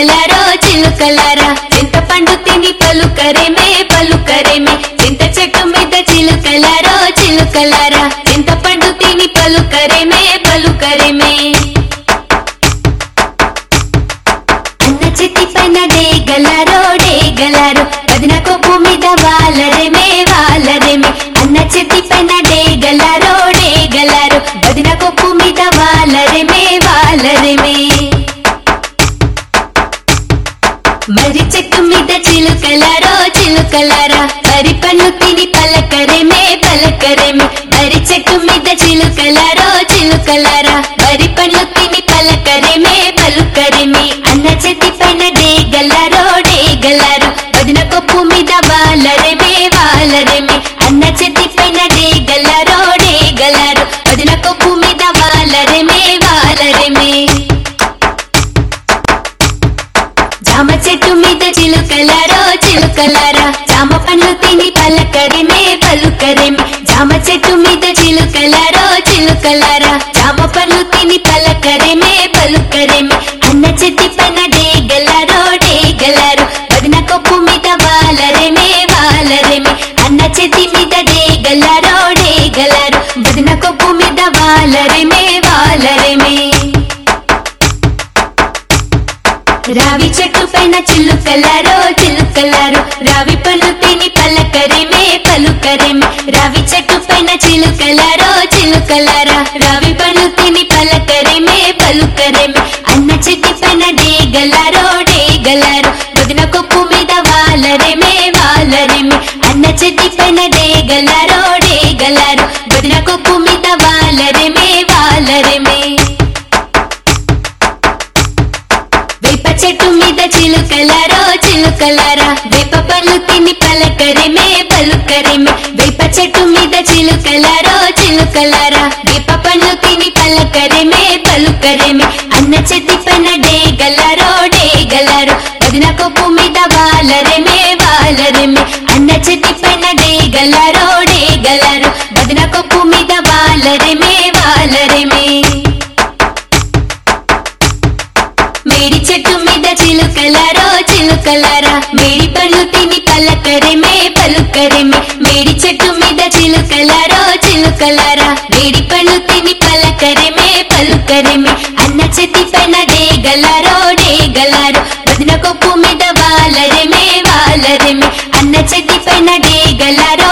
చిలుకలారో చిలుకలారా? చింతపండు తిని పలుకరేమే మరి చెట్టు మీద చిలుకలారో చిలుకలారా? మరి పన్ను తిని పలకరేమే పలకరేమే. మరి చెట్టు మీద చిలుకలారో చిలుకలారా? మరి పన్ను తిని పలకరేమే పలుకరేమే. అన్న చెట్టి పైన డేగలారో డేగలారో. వదిన కొప్పు మీద వాళ్ళరేమే వాలరేమే. చిలుకలారో చిలుకలారా. జామ పండ్లు తిని పలకరిమే పలుకరిమే జామ చెట్టు మీద చిలుకలారో చిలుకలారా. జామ పండ్లు తిని పలకరిమే పలుకరిమే అన్న చెట్టి పైన డేగలారో డేగలారు. వదిన కొప్పు మీద వాలరేమే వాలరేమే. అన్న చెట్టి మీద డేగలారో డేగలారు. వదిన కొప్పు మీద వాలరేమే వాలరేమే చిలుకలారో చిలుకలారా. రవి పను తిని పలకరేమే పలుకరేమే. అన్న చెట్టు పైన డేగలారో డేగలారో. వదిన కొప్పు మీద వాలరేమే వాలరేమే. అన్న చెట్టు పైన డేగలారో డేగలారో. వదిన కొప్పు మీద వాలరేమే వాలరేమే. వేప చెట్టు మీద చిలుకలారో చిలుకలారా. వేప పళ్ళు తిని పలకరిమే పలుకరిమే వేప చెట్టు మీద చిలుకలారో చిలుకలారా. వేప పండ్లు తిని పలకరిమే పలుకరిమే అన్న చెట్టి పైన డేగలారో డేగలారో. వదిన కొప్పు మీద వాలరిమే వాలరిమే అన్న చెట్టి పైన డేగలారో డేగలారో. వదిన కొప్పు మీద వాలరిమే వాలరిమే మేడి చెట్టు మీద చిలుకలారో చిలుకలారా. మేడి పళ్ళు చిలుకలారో చిలుకలారా? వేడి పళ్ళు తిని పలకరేమే పలుకరేమే. అన్న చెతి పైన డేగలారో డేగలారో. వదిన కొప్పు మీద వాలరేమే వాలరేమే. అన్న చెతి పైన డేగలారో